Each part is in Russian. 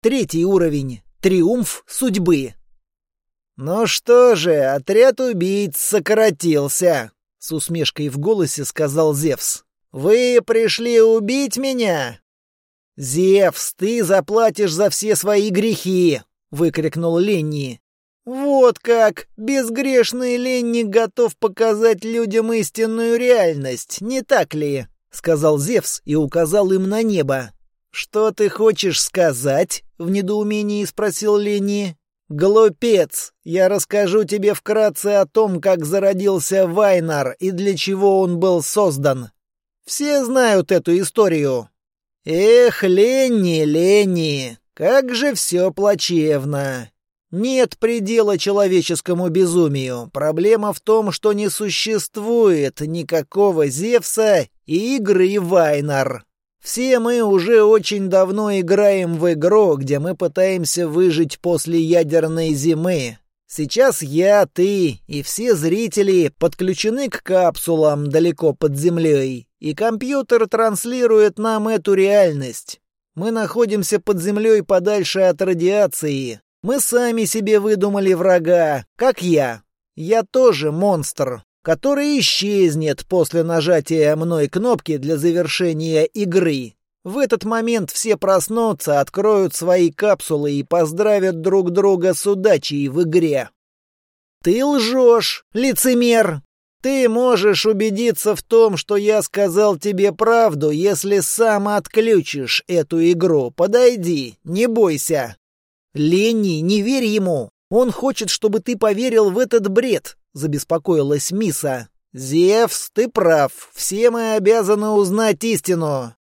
Третий уровень. Триумф судьбы. «Ну что же, отряд убийц сократился», — с усмешкой в голосе сказал Зевс. «Вы пришли убить меня?» «Зевс, ты заплатишь за все свои грехи!» — выкрикнул Ленни. «Вот как! Безгрешный Ленни готов показать людям истинную реальность, не так ли?» — сказал Зевс и указал им на небо. «Что ты хочешь сказать?» — в недоумении спросил Ленни. «Глупец! Я расскажу тебе вкратце о том, как зародился Вайнар и для чего он был создан. Все знают эту историю. Эх, Ленни, Ленни, как же все плачевно. Нет предела человеческому безумию. Проблема в том, что не существует никакого Зевса и игры Вайнар. Все мы уже очень давно играем в игру, где мы пытаемся выжить после ядерной зимы. Сейчас я, ты и все зрители подключены к капсулам далеко под землей, и компьютер транслирует нам эту реальность. Мы находимся под землей подальше от радиации. Мы сами себе выдумали врага, как я. Я тоже монстр, который исчезнет после нажатия мной кнопки для завершения игры. В этот момент все проснутся, откроют свои капсулы и поздравят друг друга с удачей в игре. Ты лжешь, лицемер! Ты можешь убедиться в том, что я сказал тебе правду, если сам отключишь эту игру. Подойди, не бойся. Ленни, не верь ему. Он хочет, чтобы ты поверил в этот бред забеспокоилась Миса. «Зевс, ты прав. Все мы обязаны узнать истину».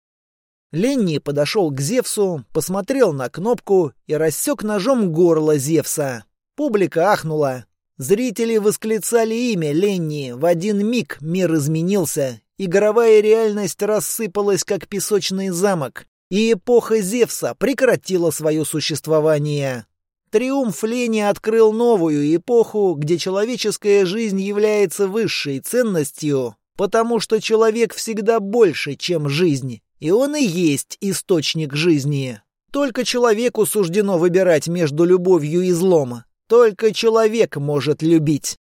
Ленни подошел к Зевсу, посмотрел на кнопку и рассек ножом горло Зевса. Публика ахнула. Зрители восклицали имя Ленни. В один миг мир изменился. Игровая реальность рассыпалась, как песочный замок. И эпоха Зевса прекратила свое существование. Триумф лени открыл новую эпоху, где человеческая жизнь является высшей ценностью, потому что человек всегда больше, чем жизнь, и он и есть источник жизни. Только человеку суждено выбирать между любовью и злом. Только человек может любить.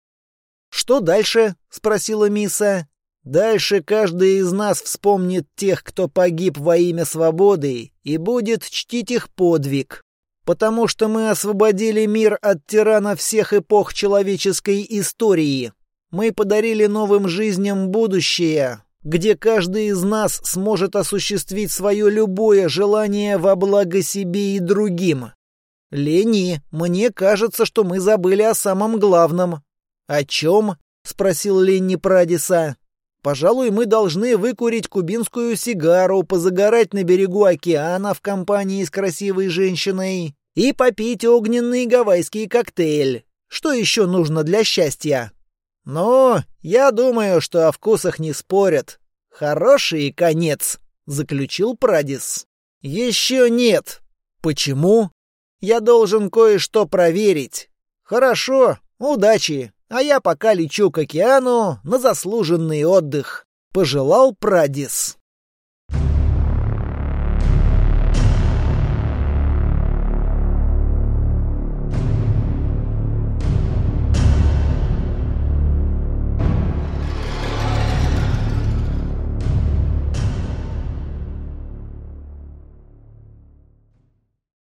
«Что дальше?» — спросила Миса. «Дальше каждый из нас вспомнит тех, кто погиб во имя свободы, и будет чтить их подвиг потому что мы освободили мир от тирана всех эпох человеческой истории. Мы подарили новым жизням будущее, где каждый из нас сможет осуществить свое любое желание во благо себе и другим. Лени, мне кажется, что мы забыли о самом главном. О чем? спросил Ленни Прадиса. Пожалуй, мы должны выкурить кубинскую сигару, позагорать на берегу океана в компании с красивой женщиной и попить огненный гавайский коктейль. Что еще нужно для счастья? Ну, я думаю, что о вкусах не спорят. Хороший конец, заключил Прадис. Еще нет. Почему? Я должен кое-что проверить. Хорошо, удачи. А я пока лечу к океану на заслуженный отдых», — пожелал Прадис.